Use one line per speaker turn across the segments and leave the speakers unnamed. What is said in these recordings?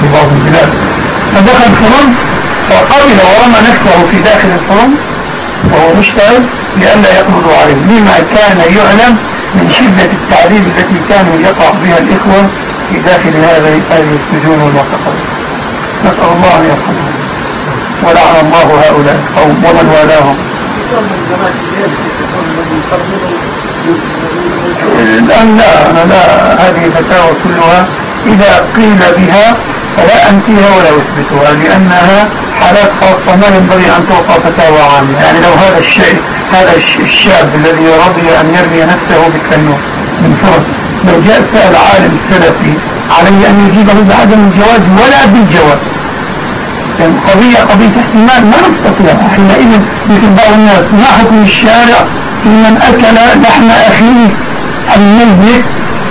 في بعض البلاد فدخل الفرن فقبل ورمى نفسه في داخل الفرن وهو مشتغل لئلا يقبضوا عليه. لما كان يعلم من شدة التعذيب التي كانوا يقع بها الإخوة في داخل هذه السجون والمعتقلات نسأل الله أن يرحمهم ولعن الله هؤلاء القوم ومن والاهم. الآن لا أنا لا هذه الفتاوى كلها. إذا قيل بها فلا أنفيها ولا أثبتها لأنها حالات خاصة ما ينبغي أن تعطى فتاوى عامة. يعني لو هذا الشيء هذا الشاب الذي رضي أن يرمي نفسه بالتنور من فرص لو جاء سأل عالم سلفي عليه أن يجيبه بعدم الجواز ولا بالجواز. يعني قضية قضية احتمال ما نستطيع. حينئذ مثل بعض الناس ما حكم الشارع في من أكل لحم أخيه الميت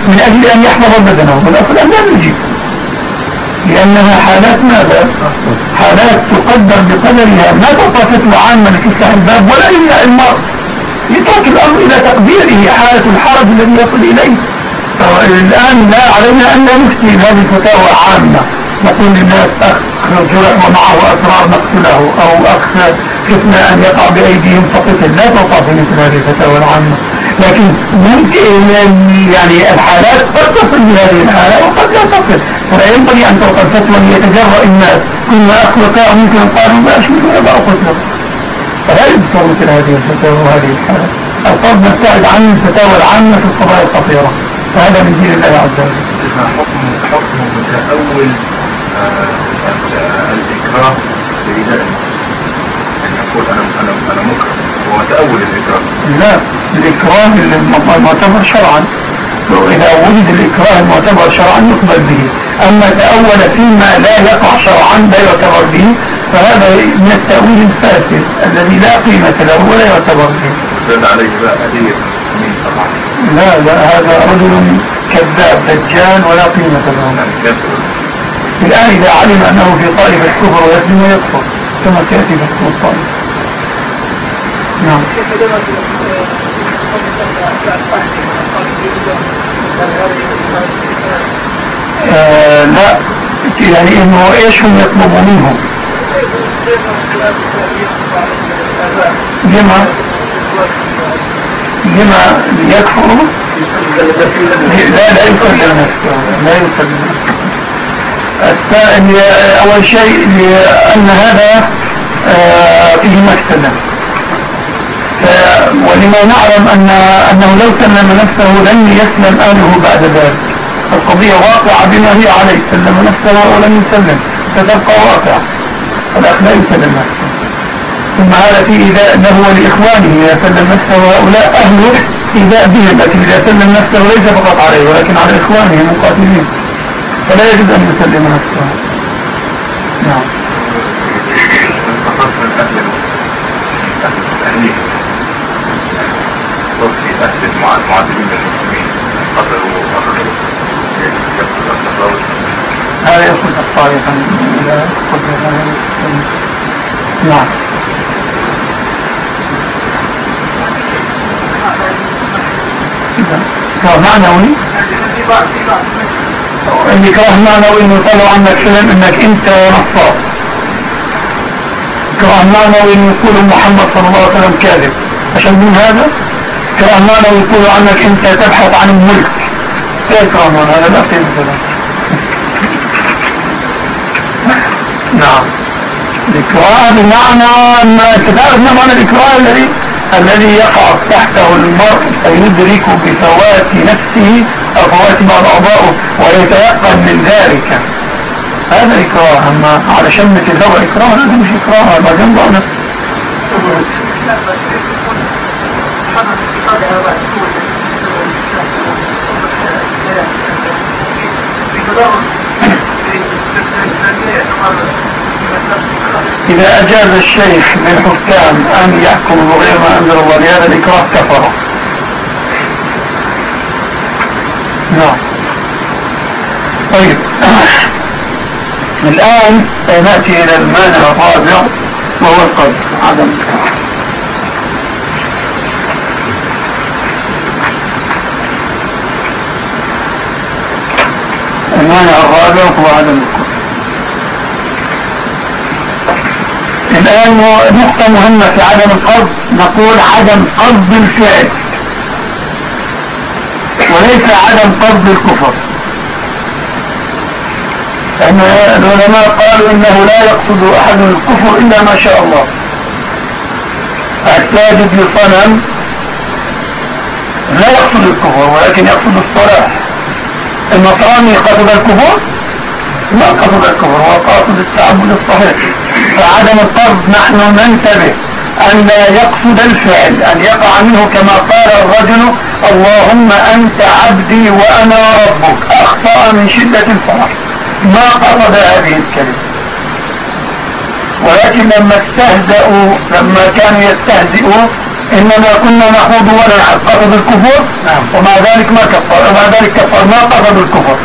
من أجل أن يحفظ بدنه؟ والأصل أن لا نجيب. لأنها حالات ماذا؟ حالات تقدر بقدرها. ما فتوى عامة لتفتح الباب ولا إلا المرء يترك الأمر إلى تقديره. حالة الحرج الذي يصل إليه. الآن لا علينا أن نفتي هذه الفتاوى عامة. نقول للناس أخ جرح ومعه أسرار نقتله أو أخ كفنا أن يقع بأيديهم فقتل لا في مثل هذه الفتاوى العامة. لكن ممكن يعني الحالات قد تصل بهذه الحالة وقد لا تصل. ولا ينبغي أن توقع فتوى ليتجرأ الناس كل أخلقاء ممكن قالوا ما أشمل يضع قتله فلا يذكر مثل هذه الفتاوى وهذه الحالة. القصد نبتعد عن الفتاوى العامة في القضايا الخطيرة. فهذا من دين الله عز وجل.
حكم حكم متأول الإكراه لإداء يعني يقول أنا أنا أنا مكره. هو متأول الإكراه
لا الإكراه المعتبر شرعا. إذا وجد الإكراه المعتبر شرعا يقبل به. أما تأول فيما لا يقع شرعا لا يعتبر به فهذا من التأويل الفاسد الذي لا قيمة له ولا يعتبر به.
زاد عليه بقى من طبعا.
لا لا هذا رجل كذاب دجال ولا قيمة له.
يعني
الآن إذا علم أنه في طائفة الكفر ويسلم ويكفر كما سيأتي في الطائفة. نعم. آه لا يعني إنه إيش هم يطلبوا منهم؟ لما؟ لما يكفروا؟ لا لا نفسه لا نفسه الثاني أول شيء لأن هذا آه، فيه مكسدة ولما نعلم أن أنه لو سلم نفسه لن يسلم أهله بعد ذلك. القضية واقعة بما هي عليه. سلم نفسه ولم يسلم. ستبقى واقعة. فالأخ لا يسلم نفسه. ثم هذا في إذاء له ولإخوانه. إذا سلم نفسه هؤلاء أهله إذاء بهم. لكن إذا سلم نفسه ليس فقط عليه ولكن على إخوانه المقاتلين. فلا يجب أن يسلم نفسه. نعم.
أهل المعادلين المسلمين. قتلوا قتلوا
هذا يصل الطريقا قدر نعم. معنوي؟ الإكراه معنوي إنه يقولوا عنك فيلم إنك أنت نصاب إكراه معنوي إنه يقولوا محمد صلى الله عليه وسلم كاذب. عشان من هذا؟ إكراه معنوي يقولوا عنك أنت تبحث عن الملك. إيه معنوي هذا؟ لا له نعم. الإكراه بمعنى ما ما معنى الإكراه الذي الذي يقع تحته المرء فيدرك بفوات نفسه أو فوات بعض أعضائه ويتيقن من ذلك. هذا إكراه. أما على شمة اللغة إكراه هذا مش إكراه هذا جنب نفسه إذا أجاز الشيخ للحكام أن يحكموا بغير ما أنزل الله لهذا الإكراه كفر. نعم. طيب. الآن نأتي إلى المانع الرابع وهو القدر عدم الإكراه المانع الرابع هو عدم القصد الآن نقطة مهمة في عدم القصد نقول عدم قصد الفعل. وليس عدم قصد الكفر. لأن العلماء قالوا إنه لا يقصد أحد الكفر إلا ما شاء الله. الساجد لصنم لا يقصد الكفر ولكن يقصد الصلاح النصراني قصد الكفر؟ ما قصد الكفر هو قاصد التعبد الصحيح. فعدم القصد نحن ننتبه أن لا يقصد الفعل أن يقع منه كما قال الرجل اللهم أنت عبدي وأنا ربك. أخطأ من شدة الفرح. ما قصد هذه الكلمة. ولكن لما استهزأوا لما كانوا يستهزئوا إنما كنا نخوض ونلعب قصد الكفر نعم. ومع ذلك ما كفر ومع ذلك كفر. ما قصد الكفر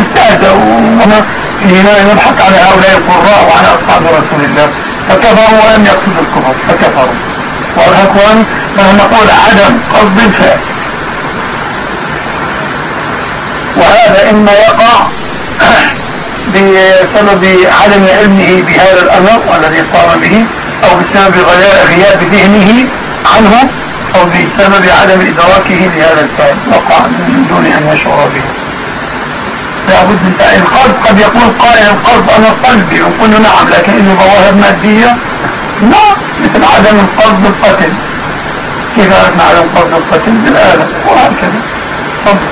استهزأوا. حين يضحك على هؤلاء القراء وعلى أصحاب رسول الله. فكفروا ولم يقصدوا الكفر فكفروا. والأخوان فنحن نقول عدم قصد الفعل. وهذا إما يقع بسبب عدم علمه بهذا الأمر الذي قام به أو بسبب غياب ذهنه عنه أو بسبب عدم إدراكه لهذا الفعل. وقع من دون أن يشعر به. لابد من القلب قد يقول قائل القلب أنا قلبي. ونقول نعم لكن إنه ظواهر مادية. لا مثل عدم القلب بالقتل كيف عرفنا عدم القلب بالقتل بالآلة. وهكذا. تفضل.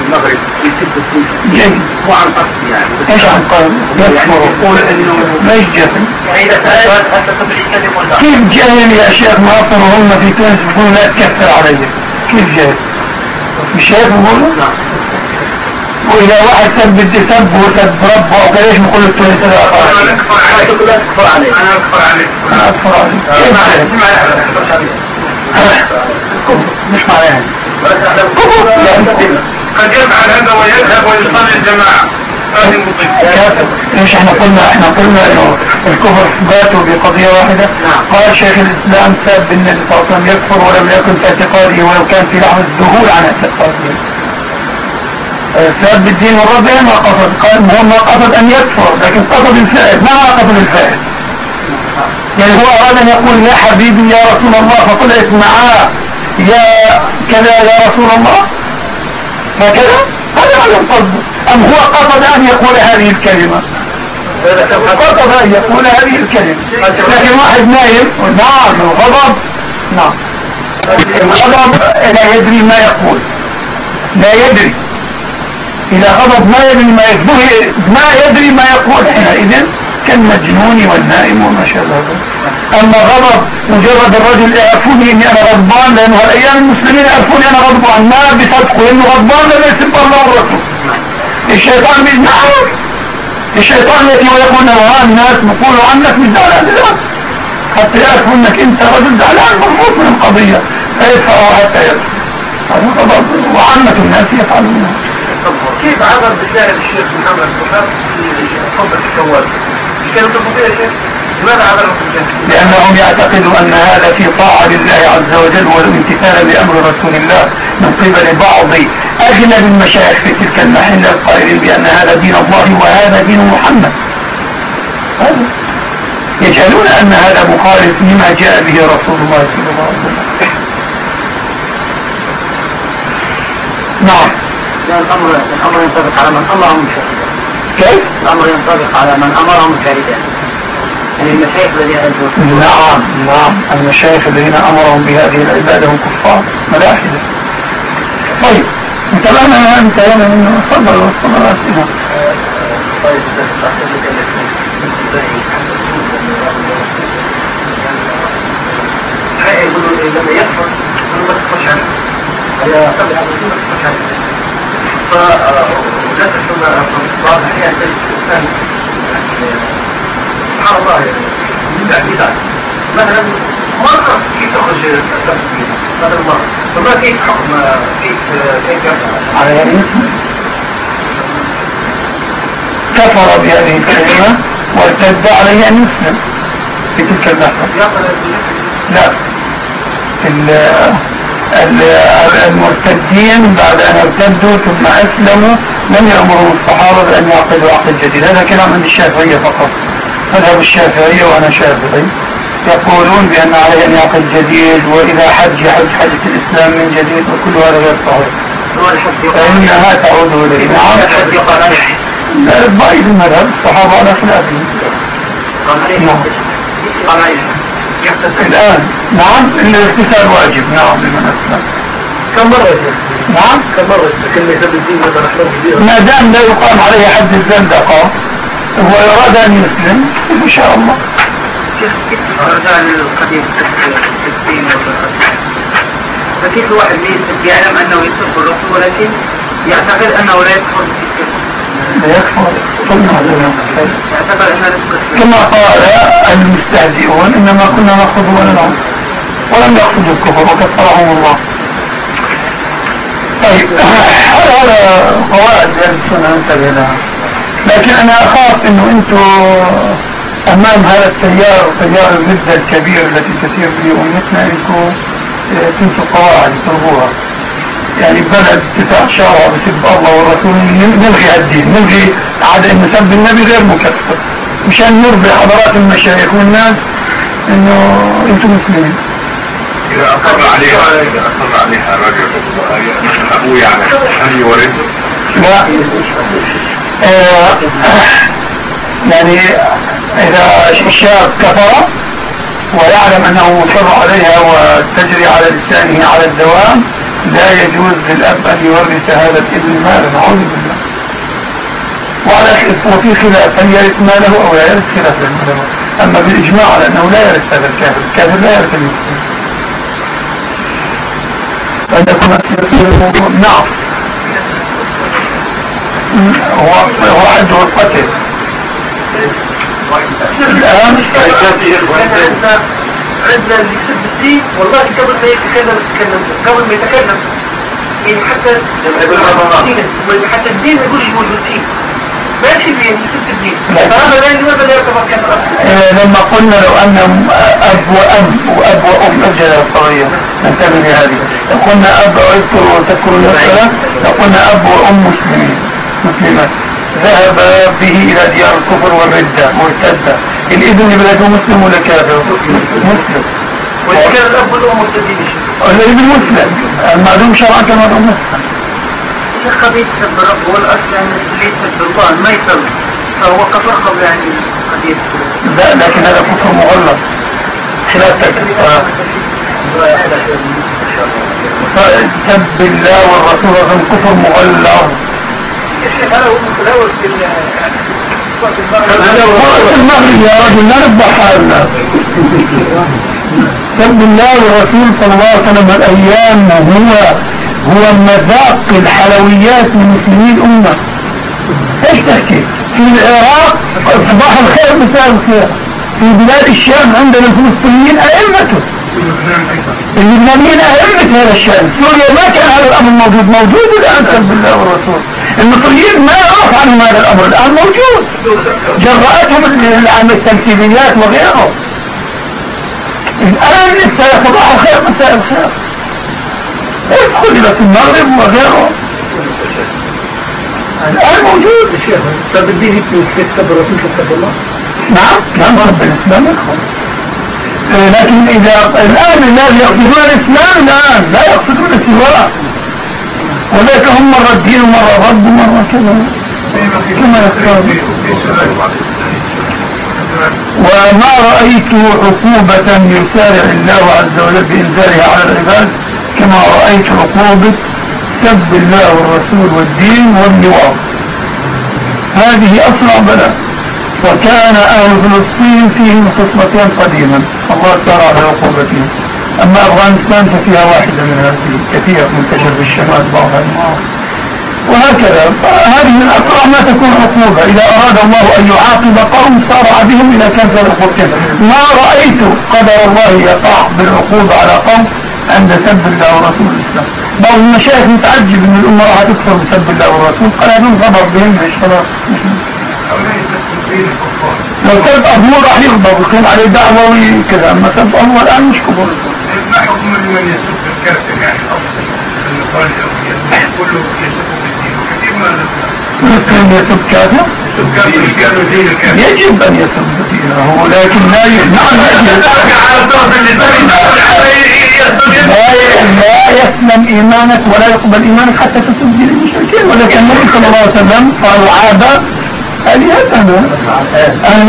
المغرب في سنين قصد يعني إيش عن قصد؟ يكفر يقول انه جهل؟ كيف جهل يا شيخ ناصر وهم في تونس يقولوا لا تكفر علي كيف جهل؟ مش شايف يقولوا؟ نعم واذا واحد سب سب وسب ربه أو كذا إيش بقول التونسي أنا أكفر عليك أنا أكفر عليك أنا أكفر عليك أنا أكفر عليك مش معناها. قد يفعل هذا ويذهب ويصلي الجماعة إيش إحنا قلنا إحنا قلنا انه الكفر ذاته بقضية واحدة؟ قال شيخ الإسلام ساب النبي صلى الله عليه وسلم يكفر ولم يكن في اعتقاده ولو كان في لحظة ذهول عن اعتقاده. ساب الدين والرب ما قصد. قال هو ما قصد أن يكفر لكن قصد الفعل ما قصد الفعل يعني هو أراد أن يقول يا حبيبي يا رسول الله فطلعت معاه. يا كذا يا رسول الله. هكذا؟ هذا على القصد. أم هو قصد أن يقول هذه الكلمة؟ قصد أن يقول هذه الكلمة. لكن واحد نايم. نعم الغضب نعم. الغضب لا يدري ما يقول. لا يدري. إذا غضب ما يدري ما يدري ما يقول حينئذ. كالمجنون والنائم وما شابه أما غضب مجرد الرجل يعرفوني إني أنا غضبان لأنه الأيام المسلمين يعرفوني أنا غضبان ما بصدقوا لأنه غضبان لما يسب الله والرسول الشيطان بيجمعه الشيطان يأتي ويقول له الناس بيقولوا عنك مش زعلان حتى يعرفوا إنك أنت رجل زعلان مرفوض من القضية. فيدفعوا حتى يدفع هذا غضب. وعامة الناس يفعلون. كيف عبر بشارة الشيخ محمد في خطبة الشوال؟ لأنهم يعتقدوا أن هذا في طاعة لله عز وجل والامتثال لأمر رسول الله من قبل بعض أجنب المشايخ في تلك المحلة القائلين بأن هذا دين الله وهذا دين محمد. هذا أن هذا مخالف لما جاء به رسول الله صلى الله عليه وسلم. نعم. الأمر الأمر ينطبق على من؟ أمرهم شهيدا كيف؟ الأمر ينطبق على من أمرهم شهيدا يعني المشايخ الذين نعم نعم. المشايخ الذين أمرهم بهذه العبادة هم كفار. ملاحدة طيب انتبهنا انتهينا منه تفضل وصلنا الأسئلة طيب يقولوا لما يكفر ما تخش عنه هي تبع ما تخش عنه الإنسان سبحان الله مثلا مرة كيف تخرج هذا المرة فما كيف حكم كيف كيف على كفر بهذه الكلمة وارتد عليه أن يسلم في تلك اللحظة لا. المرتدين بعد أن ارتدوا ثم أسلموا لم يأمروا الصحابة بأن يعقدوا عقد جديد. هذا كلام عند الشافعية فقط. مذهب الشافعية وأنا شافعي. يقولون بأن عليه أن يعقد جديد وإذا حج يحج حجة الإسلام من جديد وكل هذا غير صحيح. فإنها تعود إليه. نعم. لا ضعيف المذهب. الصحابة على خلافه نعم. الآن. نعم الاغتسال واجب. نعم لمن أسلم
كم مرة؟
نعم.
كم مرة؟ كلمة الدين
ما دام لا يقام عليه حد الزندقة وهو يراد أن يسلم إن شاء الله.
الدين فكيف واحد يعلم أنه يكفر الرسول ولكن يعتقد أنه لا يكفر
يكفر كما قال المستهزئون إنما كنا نأخذ ونلعب ولم يقصدوا الكفر وكفرهم الله. طيب هذا قواعد أهل السنة؟ ننتبه لها. لكن أنا أخاف إنه أنتم أمام هذا التيار تيار الردة الكبير التي تسير في امتنا إنكم تنسوا قواعد تربوها. يعني بلد تسع شارع بسب الله والرسول. نلغي الدين نلغي عادة ان سب النبي غير مكفر مشان نربي حضرات المشايخ والناس إنه أنتم مسلمين.
إذا أصر عليها إذا أصر عليها الرجل أبوه يعني هل يورثه؟
لا. آه يعني إذا الشاب كفر ويعلم أنه مصر عليها وتجري على لسانه على الدوام لا يجوز للأب أن يورث هذا الابن مالا نعوذ بالله. وعلى وفي خلاف هل يرث ماله أو لا يرث؟ خلاف أما بالإجماع على أنه لا يرث هذا الكافر الكافر لا يرث المسلم عندكم نعم. هو هو عنده القتل الآن
عندنا اللي يسب الدين والله قبل ما يتكلم يتكلم قبل ما يتكلم. يعني حتى حتى الدين ما يقولش موجود فيه ماشي يسب الدين فهذا لا لماذا لا يعتبر كفر
لما قلنا لو أن أب وأم وأب وأم ارجع القضية ننتبه لهذه. لو قلنا أب وتذكر المساله لو قلنا أب وأم مسلمين مسلمات. ذهب به إلى ديار الكفر والردة مرتدة. الابن بلده مسلم ولا كافر؟ مسلم.
واذا كان الأب والأم مرتدين؟
الابن مسلم. المعلوم شرعا كما مسلم.
شيخ قضية سب الرب هو الاصل ان اللي يسب الله ما يصلي فهو كفر قبل يعني قضية
لا لكن هذا كفر مغلظ خلاف سب الله والرسول هذا كفر
متلوث
المغرب يا رجل لا نذبح حالنا سب الله والرسول صلى الله عليه وسلم الأيام هو هو مذاق الحلويات من الامه إيش تحكي في العراق صباح الخير مساء الخير في بلاد الشام عندنا الفلسطينيين ائمته اللبنانيين ائمه هذا الشام سوريا ما كان هذا الامر موجود موجود الان سب الله والرسول المصريين ما يعرف عنهم هذا الأمر. الآن موجود. جرأتهم عن التمثيليات وغيره الآن لسه صباح الخير مساء الخير. ادخل إلى المغرب وغيره الآن موجود. الشيخ طب الدين الرسول كتاب الله نعم نعم رب الاسلام يدخل لكن إذا الآن الذي يقصدون الإسلام الآن لا يقصدون سواه وذلك هم مرة الدين ومرة الرب ومرة كذا. كما يقول وما رأيت عقوبة يسارع الله عز وجل بإنزالها على العباد كما رأيت عقوبة سب الله والرسول والدين واللواط هذه أسرع بلاء. وكان أهل فلسطين فيهم خصمتين قديما. الله سار على عقوبتهم. أما أفغانستان ففيها واحدة من هذه كثيرة منتشر في الشمال بعضها وهكذا. هذه من أسرع ما تكون عقوبة. إذا أراد الله أن يعاقب قوم صار بهم إلى كنز العقوبة. ما رأيت قدر الله يقع بالعقوبة على قوم عند سب الله ورسول الإسلام. بعض المشايخ متعجب أن الأمة راح تكفر بسب الله والرسول قال هذول غضب بهم. مش خلاص؟ لو كان أبوه راح يغضب. ويكون عليه دعوة وكذا. أما كان أبوه الآن مش كبر
ما حكم لمن يسب الكافر يعني. كله يسب بالدين. كثير ما
مثل يسب كافر يجب أن يسب دينه لكن لا ي- نعم
الطرف اللي
لا يسلم إيمانك ولا يقبل إيمانك حتى تسب دين المشركين. ولكن النبي صلى الله عليه وسلم قال عاب آلهتنا. أن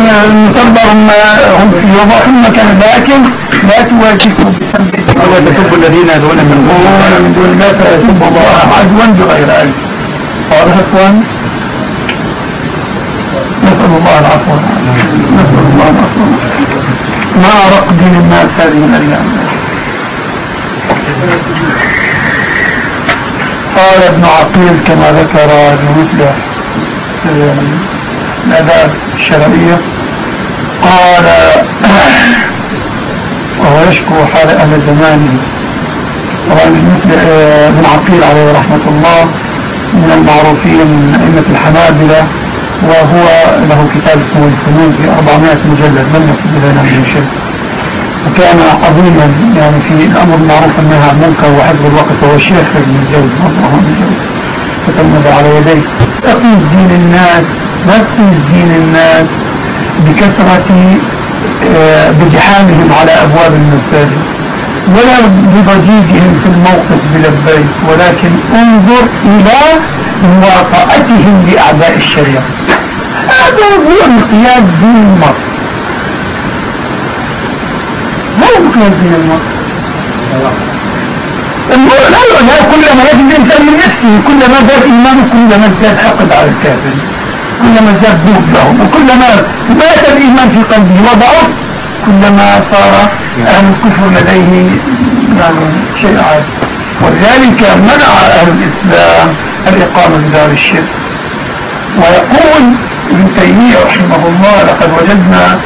ترضى ما هم في وضعهم مكان لكن لا الدين
ولا تسبوا الذين يدعون من
ولا من دون الله فيسب الله عدوا بغير علم. واضح إخوان؟ نسأل الله العفو. نسأل الله العفو. ما أرق دين الناس هذه الأيام؟ قال ابن عقيل كما ذكر في الآداب الشرعية. قال وهو يشكو حال أهل زمانه طبعا مثل آه، ابن عقيل عليه رحمة الله من المعروفين من أئمة الحنابلة وهو له كتاب اسمه الفنون في 400 مجلد لم يكتب بينه من شيء. وكان عظيما يعني في الأمر المعروف والنهي عن المنكر وحفظ الوقت وهو الشيخ ابن الجوز رحمه الله تتلمذ على يديه. تقيس دين الناس لا دين الناس بكثرة آه، بجحامهم على أبواب المساجد. ولا بضجيجهم في الموقف بلبيك ولكن انظر إلى مواطأتهم لأعداء الشريعة. هذا هو مقياس دين المرء. ما هو مقياس دين المرء؟ لا لا كلما يجد الإنسان من نفسه كلما زاد إيمانه كلما زاد حقد على الكافر. كلما زاد بغض لهم وكلما مات الإيمان في قلبه وضعف كلما صار الكفر لديه يعني شيء عادي ولذلك منع أهل الإسلام الإقامة في دار الشرك. ويقول ابن تيمية رحمه الله لقد وجدنا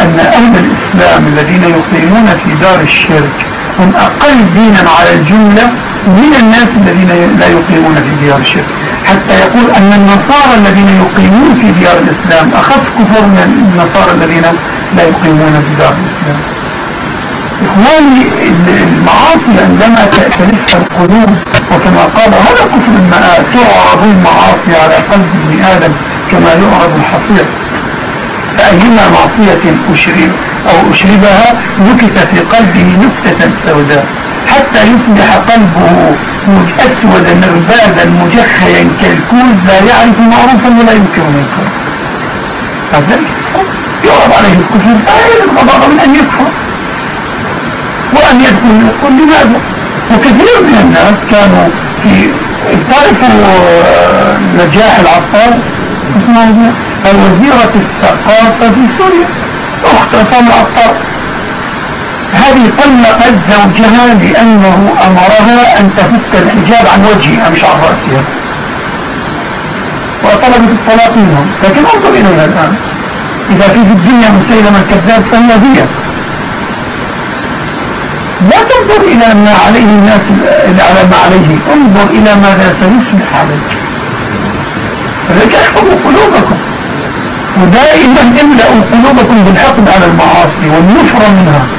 أن أهل الإسلام الذين يقيمون في دار الشرك هم أقل دينا على الجملة من الناس الذين لا يقيمون في ديار الشرك. حتى يقول أن النصارى الذين يقيمون في ديار الإسلام أخف كفر من النصارى الذين لا يقيمون في دار الإسلام. إخواني المعاصي عندما تأتلفها القلوب وكما قال هذا كفر المآل تعرض المعاصي على قلب ابن آدم كما يعرض الحصير. فأيما معصية أشرب أو أشربها نكت في قلبه نكتة سوداء. حتى يصبح قلبه أسودا مربادا مجخيا كالكوز لا يعرف معروفا ولا ينكر منكرا هذا يعرض عليه الكفر. فلا الغضاض من أن يكفر. وأن يدخل يقول لماذا؟ وكثير من الناس كانوا في تعرفوا آه، نجاح العطار اسمها الوزيرة الثقافة في سوريا. أخت عصام العطار. هذه طلقت زوجها لأنه أمرها أن تفك الحجاب عن وجهها مش عن رأسها وطلبت الطلاق منهم لكن انظر إليها الآن. إذا في الدنيا مسيلمة الكذاب فهي هي. لا تنظر إلى ما عليه الناس على ما عليه. انظر إلى ماذا سيصبح عليك. فلذلك احفظوا قلوبكم. ودائما املأوا قلوبكم بالحقد على المعاصي والنفرة منها.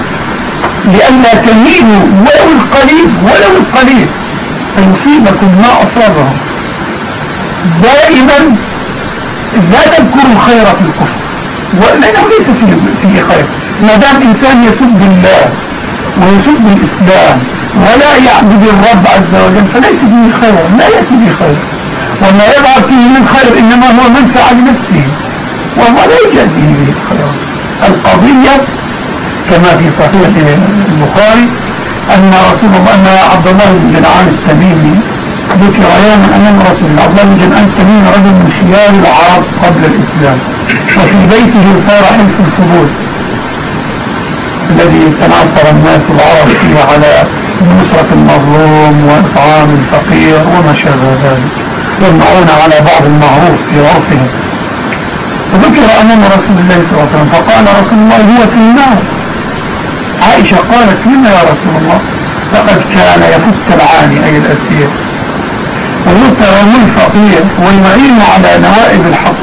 لئلا تميلوا ولو القليل ولو القليل فيصيبكم ما أصابهم. دائما لا تذكروا الخير في الكفر. ولأنه ليس فيه, فيه خير. ما دام إنسان يسب الله ويسب الإسلام ولا يعبد الرب عز وجل فليس فيه خير. لا يأتي به خير. وما يظهر فيه من خير إنما هو منفعة لنفسه. وهو لا يجازيه به الخير القضية كما في صحيح البخاري أن رسول أن عبد الله بن جدعان التميمي ذكر يوما أمام رسول عبد الله بن جدعان التميمي رجل من خيار العرب قبل الإسلام. وفي بيته صار حلف الفضول الذي تنعثر الناس العرب فيه على نصرة المظلوم وإطعام الفقير وما شابه ذلك. والمعونة على بعض المعروف في عرفهم. فذكر أمام رسول الله صلى الله عليه وسلم فقال رسول الله هو في النار. عائشة قالت لما يا رسول الله؟ لقد كان يفك العاني أي الأسير. ويطعم الفقير ويعين على نوائب الحق؟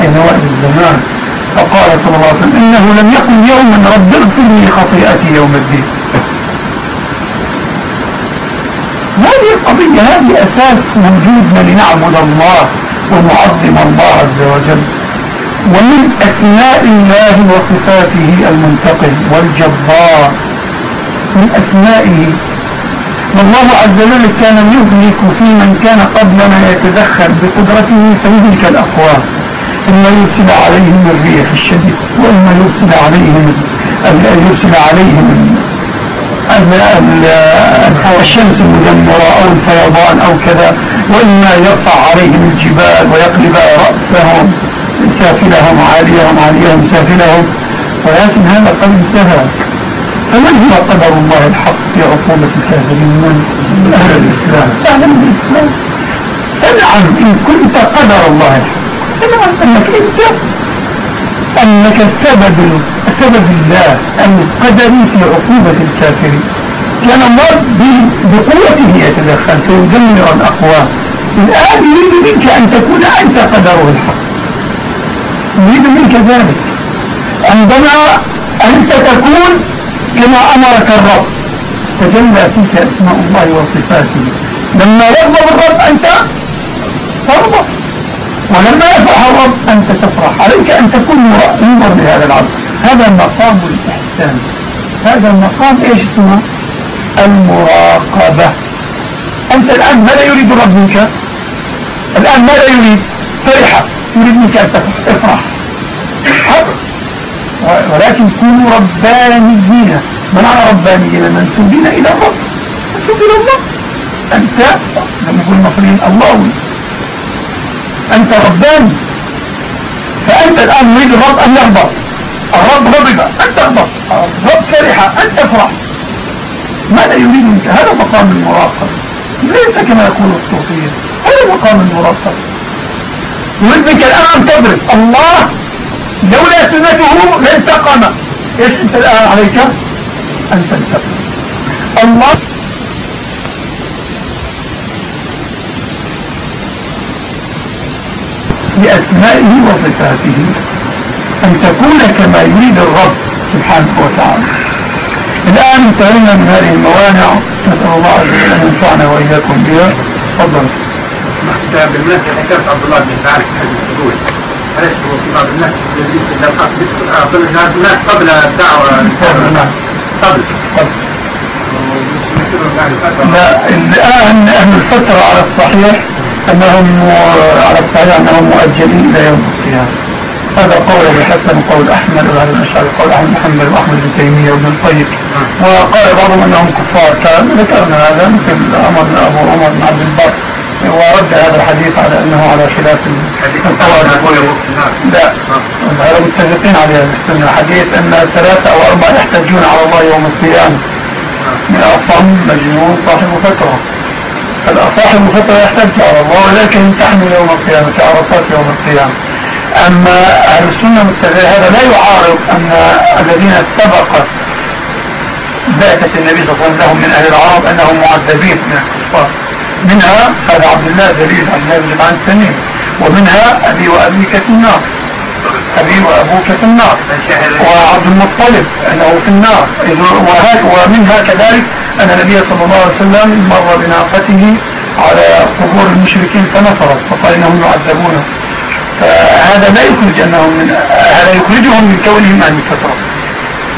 أي نوائب الزمان. فقال صلى الله عليه وسلم إنه لم يقل يوما رب اغفر لي خطيئتي يوم الدين. هذه القضية هذه أساس وجودنا لنعبد الله ونعظم الله عز وجل. ومن أسماء الله وصفاته المنتقل والجبار. من أسمائه والله عز وجل كان يهلك في من كان قبلنا يتدخل بقدرته فيهلك الأقوام إما يرسل عليهم الريح الشديد وإما يرسل عليهم يرسل عليهم الشمس المدمرة أو الفيضان أو كذا وإما يرفع عليهم الجبال ويقلب رأسهم. سافلهم عاليهم عاليهم سافلهم ولكن هذا قد انتهى. فمن هو قدر الله الحق في عقوبة الكافرين؟ من أهل الإسلام. أهل الإسلام. انعم إن كنت قدر الله الحق. انعم أنك أنت أنك سبب سبب الله القدري في عقوبة الكافرين. كان الله بقوته يتدخل فيدمر الأقوام. الآن يريد منك أن تكون أنت قدره الحق. يريد منك ذلك. عندما أنت تكون كما أمرك الرب. تجلى فيك أسماء الله وصفاته. لما يغضب الرب أنت ترضى. ولما يفرح الرب أنت تفرح. عليك أن تكون منظر لهذا العبد. هذا مقام الإحسان. هذا المقام إيش اسمه؟ المراقبة. أنت الآن ماذا يريد منك الآن ماذا يريد؟ فرحة. يريد منك أن تفرح حق. ولكن كونوا ربانيين. من على ربانيين؟ منسوبين إلى الرب. منسوب إلى الله. أنت لما يقول المصريين الله. أنت رباني. فأنت الآن يريد الرب أن يغضب الرب غضب أن تغضب الرب فرح أن تفرح ماذا يريد منك؟ هذا مقام المراقبة ليس كما يقول الصوفية هذا مقام المراقبة منك الآن تضرب الله لولا سنته لانتقم إيش أنت الآن عليك؟ أن تنتقم. الله بأسمائه وصفاته. أن تكون كما يريد الرب سبحانه وتعالى. الآن انتهينا من هذه الموانع. نسأل الله عز وجل أن ينفعنا وإياكم بها. تفضل.
بالمناسبة ذكرت عبد الله بن في بعض الناس قبل قبل الدعوة. قبل. قبل
لا الآن أهل الفترة على الصحيح أنهم على الصحيح أنهم مؤجلين إلى يوم القيامة. هذا قول أبي حسن وقول أحمد وهذا الاشعري قول أحمد محمد وأحمد بن تيمية وابن القيم. وقال بعضهم أنهم كفار. ذكرنا هذا مثل عمر بن أبو عمر بن عبد البر. ورد هذا الحديث على أنه على خلاف القواعد لا. هذا متفقين على السنة. حديث أن ثلاثة أو أربعة يحتجون على الله يوم القيامة. من اصم مجنون صاحب فتره الأصاحب فترة يحتج على الله ولكن تحمل يوم القيامة عرفات يوم القيامة. أما أهل السنة متفق هذا لا يعارض أن الذين سبقت بعثة النبي صلى الله عليه وسلم لهم من أهل العرب أنهم معذبين من الكفار. منها هذا عبد الله دليل عبد الله بن التميم ومنها أبي وأبيك في النار أبي وأبوك في النار وعبد المطلب أنه في النار. ومنها كذلك أن النبي صلى الله عليه وسلم مر بناقته على قبور المشركين فنصرت فقال إنهم يعذبون فهذا لا يخرج أنهم من هذا يخرجهم من كونهم أهل الفترة.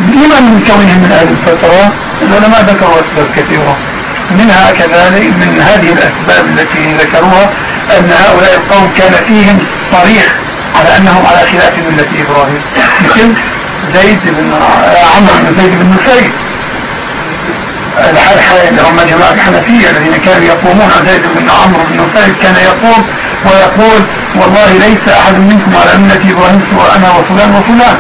لما من كونهم من أهل الفترة. العلماء ذكروا أسباب كثيرة. منها كذلك من هذه الأسباب التي ذكروها أن هؤلاء القوم كان فيهم صريح على أنهم على خلاف ملة إبراهيم مثل زيد بن عمرو بن زيد بن نسيب اللي هم جماعة الحنفية الذين كانوا يقومون زيد بن عمرو بن نسيب كان يقوم ويقول والله ليس أحد منكم على ملة إبراهيم سوى أنا وفلان وفلان.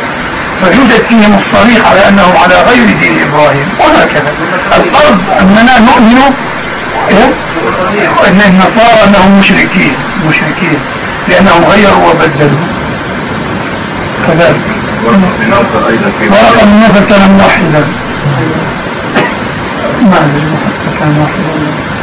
فيوجد فيهم الصريح على أنهم على غير دين إبراهيم. وهكذا. الأرض أننا نؤمن إيه؟ أن النصارى أنهم مشركين مشركين لأنهم غيروا وبدلوا. كذلك. ورقم النفر كان موحدا ما أدري. كان موحدا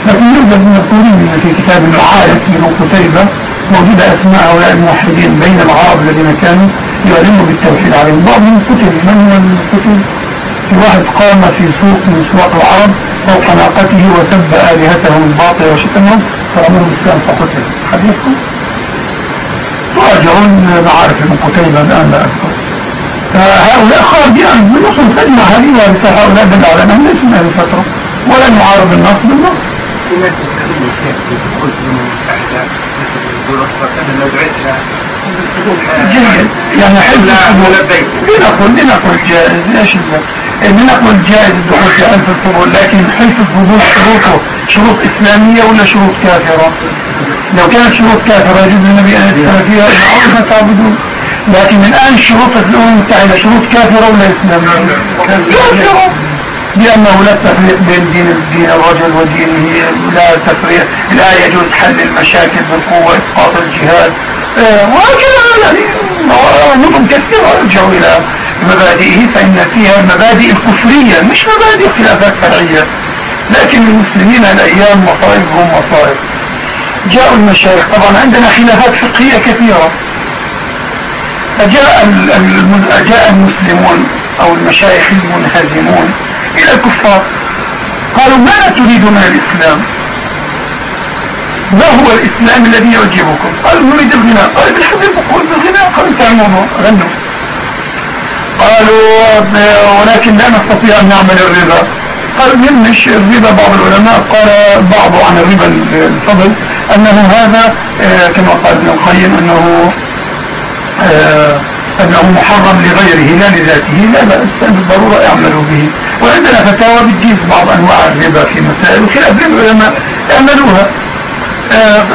لكن يوجد من القرون في كتاب المعارف من قتيبة. موجودة أسماء هؤلاء الموحدين بين العرب الذين كانوا يعلموا بالتوحيد عليهم بعضهم قتل من هو القتل في واحد قام في سوق من سواق العرب فوق ناقته وسب آلهتهم الباطلة وشتمهم فرموه الإسلام فقتل حديثكم؟ راجعون معارف ابن قتيبة الآن لا أذكر. فهؤلاء خارجين من نصوص تجمع هذه ورثة هؤلاء دل على أنهم ليسوا من هذه الفترة ولا نعارض النص بالنص جيد. يعني حلف لنقل لنقل جائز. إيش لنقل جائز الدخول في حلف الفضول لكن حلف الفضول شروطه شروط إسلامية ولا شروط كافرة؟ لو كانت شروط كافرة يجوز للنبي أن يدخل فيها ما تعبدون لكن الآن شروط الامم المتحدة شروط كافرة ولا إسلامية؟ كافرة. لأنه لا تفريق بين دين الدين الرجل ودينه لا تفريق. لا يجوز حل المشاكل بالقوة إسقاط الجهاد. وهكذا يعني نظم كثيرة يرجع إلى مبادئه فإن فيها المبادئ الكفرية مش مبادئ خلافات فرعية لكن المسلمين الأيام مصائبهم مصائب. جاءوا المشايخ. طبعا عندنا خلافات فقهية كثيرة. فجاء جاء المسلمون أو المشايخ المنهزمون إلى الكفار. قالوا ماذا تريدون من الإسلام ما هو الإسلام الذي يعجبكم؟ قالوا نريد الغناء قال بالحب بقول بالغناء قالوا تعملوا غنوا. قالوا ولكن لا نستطيع أن نعمل الربا. قال مش الربا؟ بعض العلماء قال بعض عن الربا الفضل أنه هذا آه، كما قال ابن القيم أنه آه، أنه محرم لغيره لا لذاته. لا بأس بالضرورة يعملوا به. وعندنا فتاوى بتجيز بعض أنواع الربا في مسائل وخلاف العلماء يعملوها.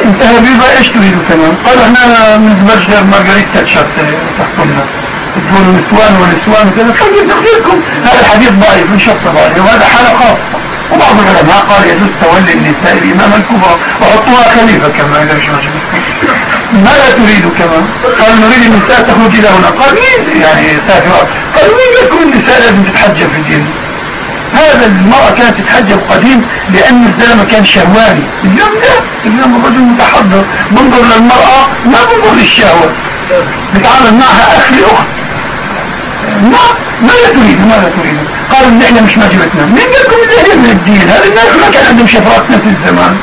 انتهى الربا إيش تريدوا كمان قال إحنا برجر مارغريتا تشات تحكمنا تقولوا نسوان ونسوان وكذا. طيب نخليكم هذا الحديث ضعيف من شخص ضعيف. وهذا حالة خاصة. وبعض العلماء قال يجوز تولي النساء الإمام الكبرى وحطوها خليفة كما إذا مش ماذا تريد كمان؟ قال نريد النساء تخرج إلى هنا. قال مين؟ يعني سافرات. قال مين لكم النساء لازم تتحجب في الدين؟ هذا المرأة كانت تتحجب قديم لأن الزلمة كان شهواني. اليوم لا اليوم الرجل متحضر. منظر للمرأة ما منظر للشهوة. بتعامل معها أخ. لأخت ما ماذا تريد؟ ماذا تريد؟ قالوا النحلة مش ماجبتنا من لكم النحلة من الدين هذا الناس ما كان عندهم شفرات نفس الزمان.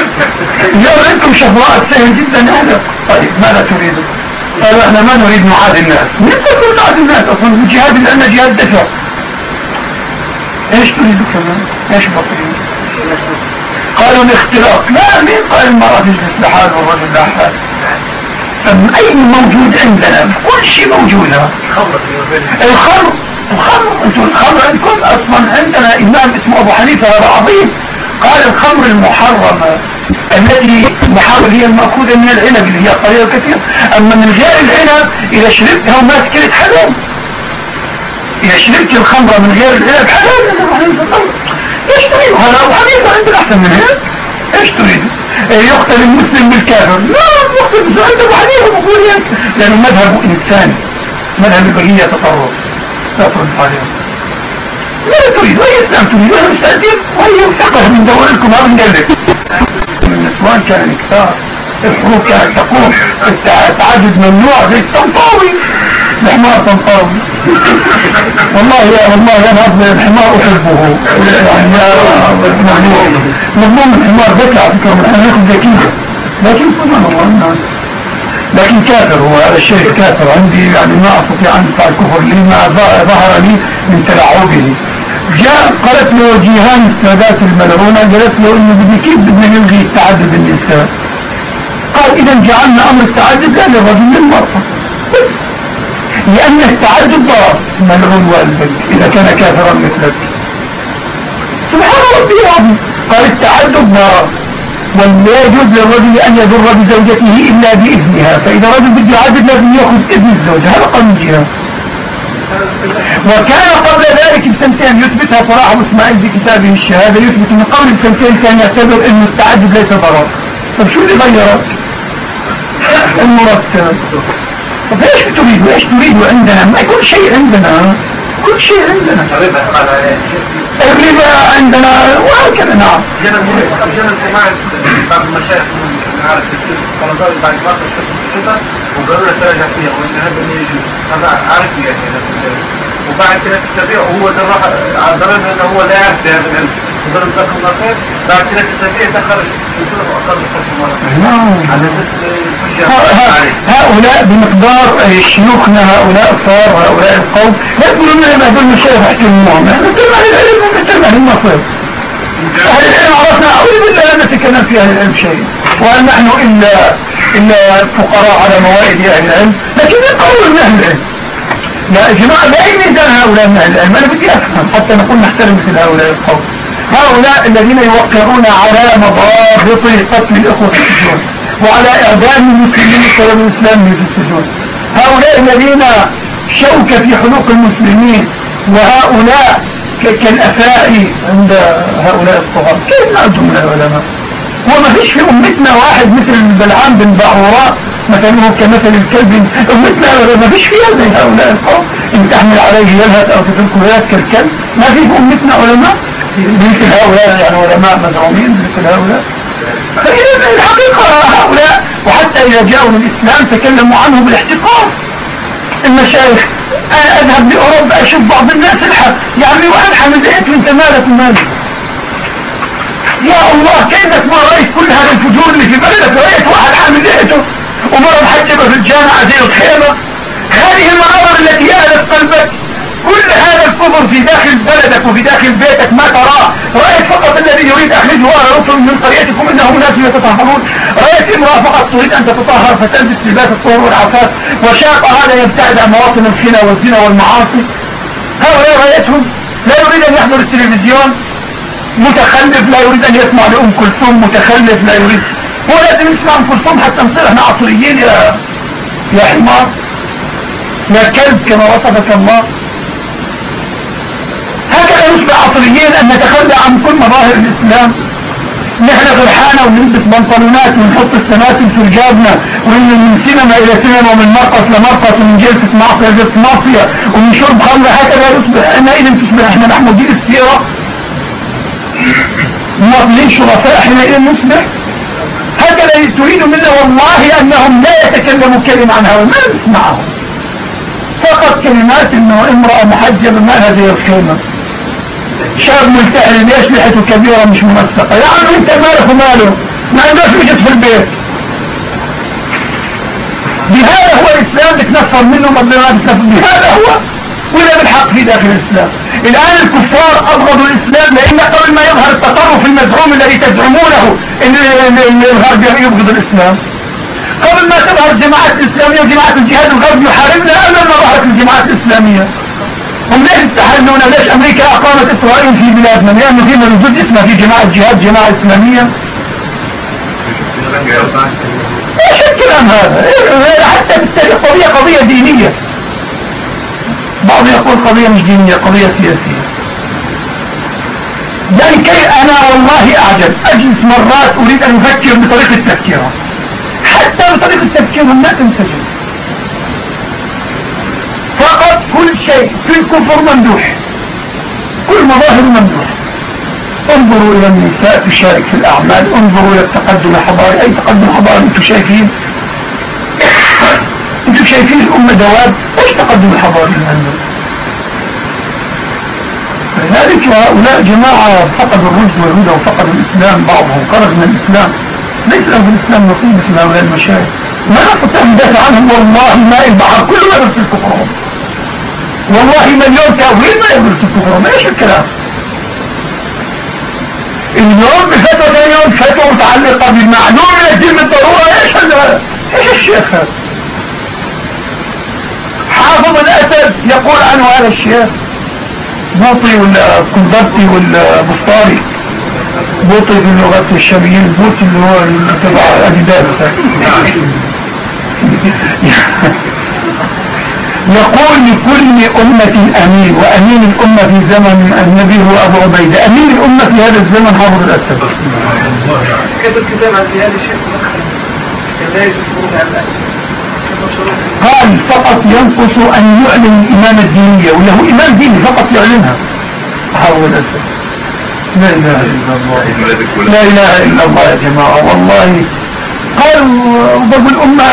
اليوم عندكم شفرات سهل جدا. هذا. طيب ماذا تريد؟ قالوا إحنا ما نريد نعاد الناس. تكون نعاد الناس أصلا؟ الجهاد لأن جهاد دفع. إيش تريد كمان إيش بطريق قالوا الاختلاط لا مين قال المرأة تجلس لحال والرجل لحال اي موجود عندنا؟ كل شيء موجود. الخمر الخمر؟ أنتم الخمر عندكم؟ أصلا عندنا إمام اسمه أبو حنيفة هذا عظيم قال الخمر المحرمة التي محرمة هي المأخوذة من العنب اللي هي قليلة كثير أما من غير العنب إذا شربتها وما سكرت حرام إذا شربت الخمرة من غير العنب حلال إيش تريد؟ هذا أبو حنيفة عندنا أحسن من هيك إيش تريد؟ يقتل المسلم بالكافر لا يقتل عند أبو حنيفة بقول هيك لأنه مذهب إنساني. مذهب البقية تطرف لا ترد عليهم. لا تريد. أي إسلام تريد؟ أنا مستأذن وهي فقه من دوركم. هذا نقلب من النسوان كان كثار تقوم التعدد ممنوع زي الطنطاوي. الحمار طنطاوي. والله يا والله أنا افضل الحمار أحبه. يعني مضمون الحمار على فكرة إحنا ناخذ ذكيه لكن سبحان الله لكن كافر هو هذا الشيء كافر عندي يعني ما أستطيع أن ادفع الكفر لما ظهر لي من تلاعبه. جاء قالت له جيهان السادات الملعونة قالت له إنه بدي كيف بدنا نلغي التعدد النساء قال إذا جعلنا أمر التعدد للرجل للمرأة لأن التعدد ضرر ملعون والدك إذا كان كافرا مثلك. سبحان ربي العظيم قال التعدد ضرر ولا يجوز للرجل أن يضر بزوجته إلا بإذنها. فإذا رجل بده يعدد لازم يأخذ إذن الزوجة هذا قانون جهاد وكان قبل ذلك بسنتين يثبتها صلاح اسماعيل في كتابه الشهادة. يثبت ان قبل بسنتين كان يعتبر ان التعدد ليس ضرر. طب شو اللي غيرك؟ المرتب. طب إيش تريد إيش تريد عندنا؟ ما كل شيء عندنا. كل شيء عندنا. الربا عندنا. وهكذا. نعم
ما
وقالوا له تراجع فيها. وان هذا ما يجوز هذا عارف يعني وبعد كده تستبيع وهو ده راح على درجه إنه هو لا يعرف بهذا العلم وضرب خير بعد كده تستبيع تخرج. يصير أقل من مره
نعم.
على أساس
هؤلاء بمقدار شيوخنا هؤلاء صار هؤلاء القوم لا تقولون لهم هذول المشايخ احترموهم نحن نحترم أهل العلم ونحترم أهل المصير أهل العلم عرفنا أعوذ بالله لا نتكلم في أهل العلم شيء وهل نحن إلا إلا فقراء على موائد أهل العلم لكن يقولون من أهل العلم. يا جماعة بأي ميزان هؤلاء من أهل العلم. أنا بدي أفهم حتى نقول نحترم مثل هؤلاء القوم. هؤلاء الذين يوقعون على مضابط قتل الأخوة في السجون وعلى اعدام المسلمين الكلام الاسلامي في السجون هؤلاء الذين شوك في حلوق المسلمين وهؤلاء كالافاعي عند هؤلاء الصغار كيف نعدهم العلماء وما فيش في أمتنا واحد مثل بلعام بن بعوراء مثله كمثل الكلب. أمتنا ما فيش فيها زي هؤلاء القوم. إن تحمل عليه يلهث أو تتركه كالكلب. ما في أمتنا علماء؟ مثل هؤلاء يعني علماء مزعومين مثل هؤلاء. الحقيقة هؤلاء وحتى إذا جاءوا للإسلام تكلموا عنه بالاحتقار. المشايخ أذهب لأوروبا أشوف بعض الناس الحق. يعني وأنا حمد إنت أنت مالك مالك يا الله كيفك ما رأيت كل هذا الفجور اللي في بلدك؟ رأيت واحد حامل إيته ومرة محجبة في الجامعة زي الخيمة. هذه المناظر التي أهلت قلبك. كل هذا الكفر في داخل بلدك وفي داخل بيتك ما تراه. رأيت فقط الذي يريد أخرجه على رسل من قريتكم إنهم ناس يتطهرون. رأيت امرأة فقط تريد أن تتطهر فتلبس لباس الطهور والعفاف. وشاق هذا يبتعد عن مواطن الخنا والزنا والمعاصي. هؤلاء رأيتهم لا يريد أن يحضر التلفزيون. متخلف لا يريد أن يسمع لأم كلثوم. متخلف لا يريد. هو لازم يسمع أم كلثوم حتى نصير إحنا عصريين يا يا حمار. يا كلب كما وصفك الله. نصبح عصريين أن نتخلى عن كل مظاهر الإسلام. نحن فرحانة ونلبس بنطلونات ونحط السماسم في رجابنا ومن سينما إلى سينما ومن مرقص لمرقص ومن جلسة معصية لجلسة معصية ومن شرب خمر هكذا يصبح أنا إذا تصبح إحنا محمودين السيرة. مواطنين شرفاء حينئذ نصبح. هكذا تريد منا والله أنهم لا يتكلموا كلمة عن هذا ما نسمعهم. فقط كلمات إنه امرأة محجبة ما هذه الخيمة. شاب ملتحي لحيته كبيرة مش منسقة يا عم انت مالك وماله؟ ما عندوش وجد في البيت. بهذا هو الإسلام بتنفر منه ما بتنفر بهذا هو. ولا بالحق في داخل الإسلام. الآن الكفار أبغضوا الإسلام لأن قبل ما يظهر التطرف المزعوم الذي تزعمونه إن الغرب يبغض الإسلام. قبل ما تظهر الجماعات الإسلامية وجماعات الجهاد الغرب يحاربنا امام ما ظهرت الجماعات الإسلامية. هم ليش استحلونا ليش أمريكا أقامت إسرائيل في بلادنا؟ لأنه في موجود اسمها في جماعة جهاد جماعة إسلامية. إيش الكلام هذا؟ حتى في التاريخ قضية قضية دينية. بعض يقول قضية مش دينية قضية سياسية. يعني كي أنا والله أعجب؟ أجلس مرات أريد أن أفكر بطريقة تفكيرهم حتى بطريقة تفكيرهم ما تنسجم فقط كل شيء في الكفر ممدوح. كل مظاهر ممدوح. انظروا إلى النساء تشارك في الأعمال انظروا إلى التقدم الحضاري. أي تقدم حضاري أنتم شايفين؟ أنتم شايفين الأمة دواب؟ أيش تقدم الحضاري لذلك هؤلاء جماعة فقدوا الرشد والهدى وفقدوا الإسلام بعضهم خرج من الإسلام. ليس له في الإسلام نصيب مثل هؤلاء المشايخ. ما نستطيع ان ندافع عنهم والله ماء البحر كله ما يرسل كفرهم. والله مليون تأويل ما يرسل كفرهم إيش الكلام اليوم بفتوى ثاني يوم فتوى متعلقة بالمعلوم يتم الضرورة إيش هذا؟ إيش الشيخ هذا؟ حافظ الاسد يقول عنه هذا الشيخ. بوطي ولا كندرتي ولا بسطاري بوطي في اللغة الشاميين بوطي اللي هو تبع أديداس. يقول لكل أمة أمين وأمين الأمة في زمن النبي هو أبو عبيدة. أمين الأمة في هذا الزمن حافظ الأسد.
كتب كتاب عن هذا الشيء
قال فقط ينقص أن يعلن الإمامة الدينية وله إمام ديني فقط يعلنها. حافظ الأسد. لا إله إلا الله. لا إله إلا الله يا جماعة والله قال وبقول أمة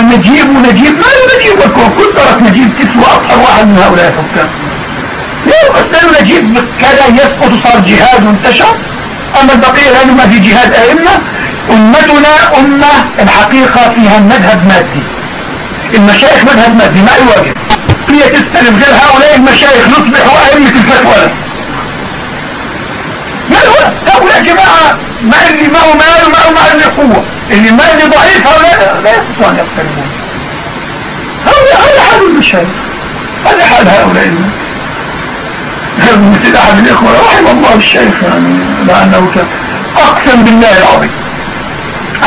نجيب ونجيب. ما نجيب وكون كل ترك نجيب تسوى أطهر واحد من هؤلاء الحكام ليه بس نجيب. كذا يسقط وصار جهاد وانتشر أما البقية لأنه ما في جهاد أئمة. أمتنا أمة الحقيقة فيها المذهب مادي. المشايخ مذهب مادي ما يواجب هي تستلم غير هؤلاء المشايخ نصبحوا أئمة الفتوى. ما هؤلاء جماعة ما اللي ما هو مال وما هو ما اللي قوة ما اللي ضعيف هؤلاء لا يستطيعون يقتربون هذا حال المشايخ هذا حال هؤلاء. مثل أحد الإخوة رحم الله الشيخ يعني لأنه أقسم بالله العظيم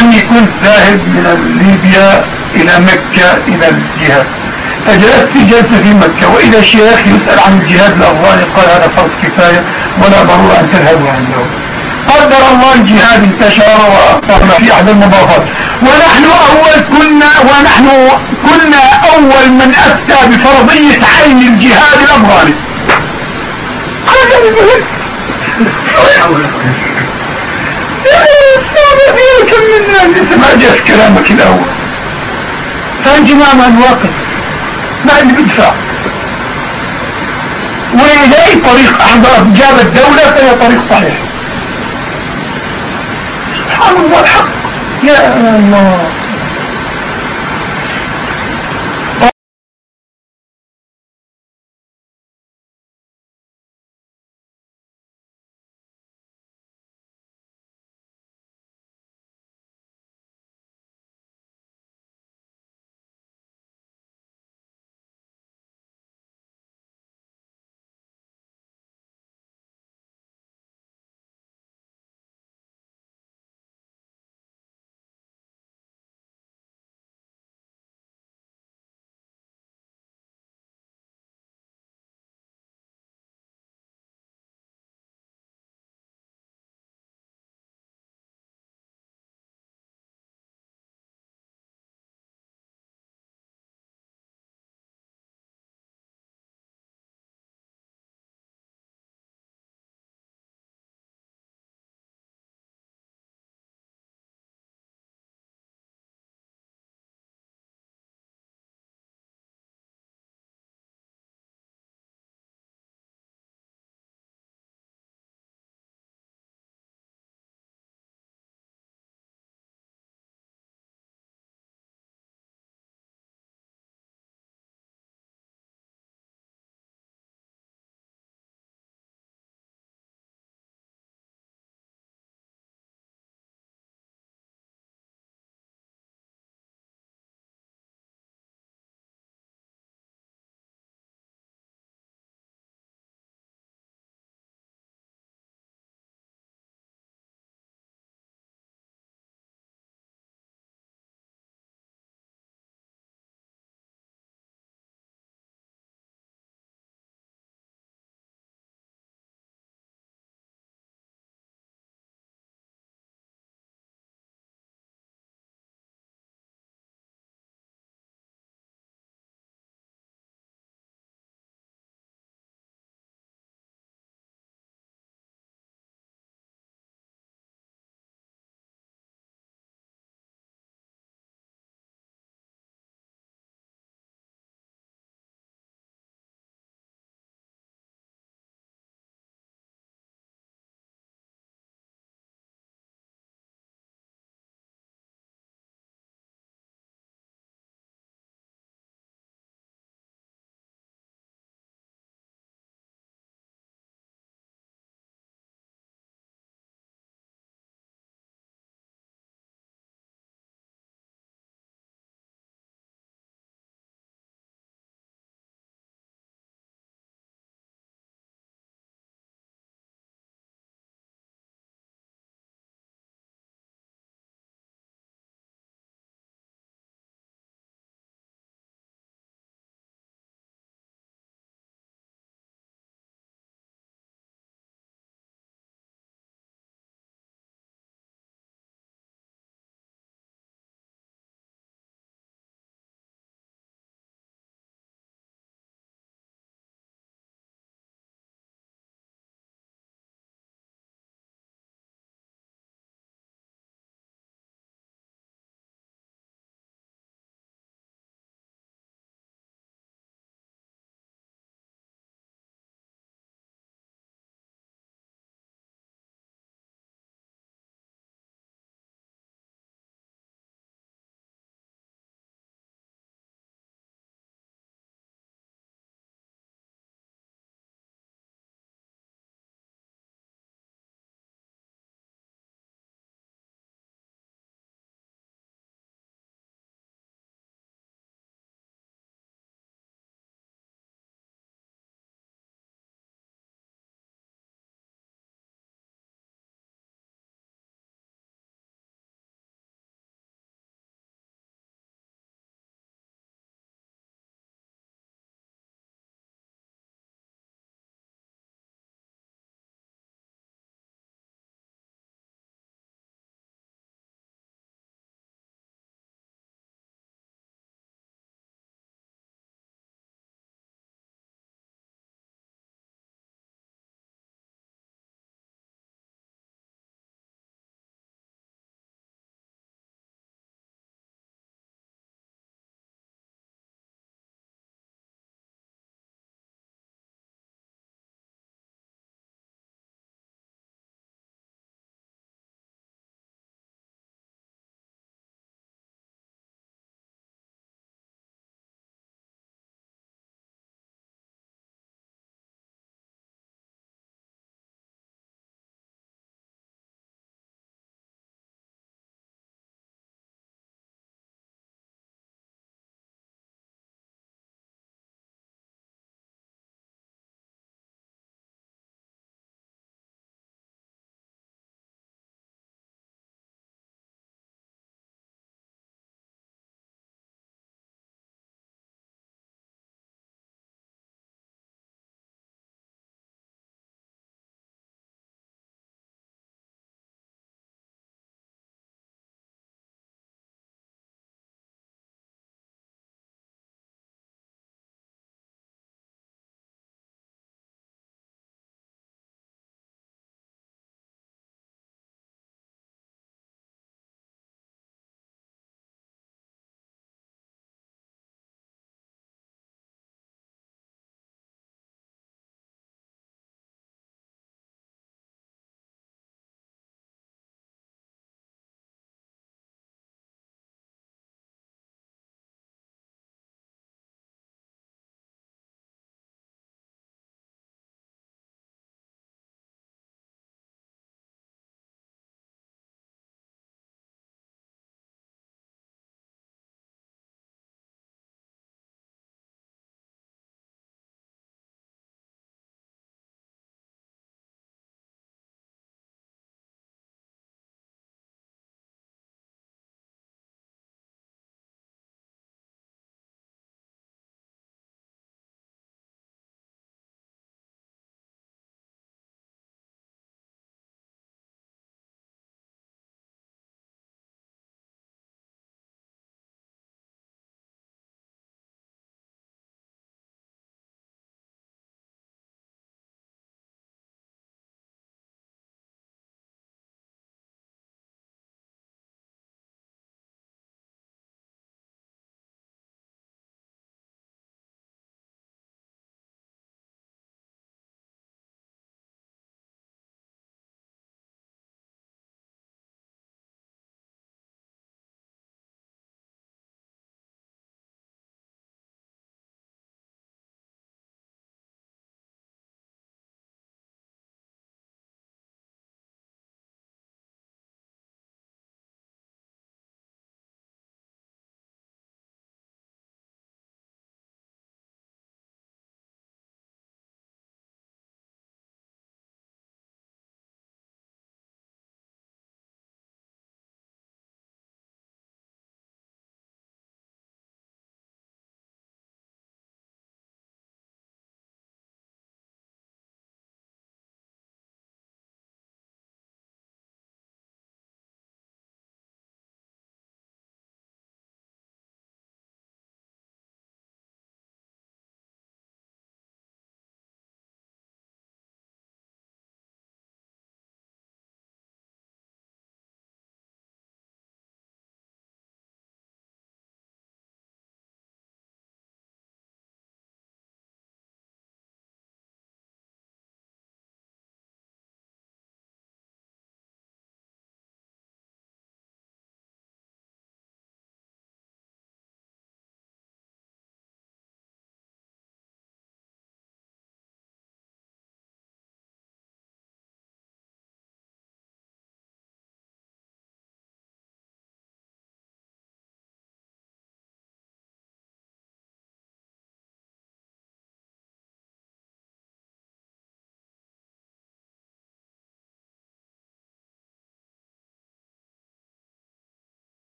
أني كنت ذاهب من ليبيا إلى مكة إلى الجهاد. فجلست جلسة في مكة وإذا الشيخ يسأل عن الجهاد الأفغاني قال هذا فرض كفاية ولا ضرورة أن تذهبوا عنده قدر الله الجهاد انتشر وأصبح في أحد المضافات. ونحن أول كنا ونحن كنا أول من أفتى بفرضية عين الجهاد الأفغاني. هذا المهم ما جاء كلامك الأول. فانجماع مع الواقع ما اللي بدفع وإليه طريق أحضر جاب الدولة فهي طريق صحيح. الله الحق. يا الله.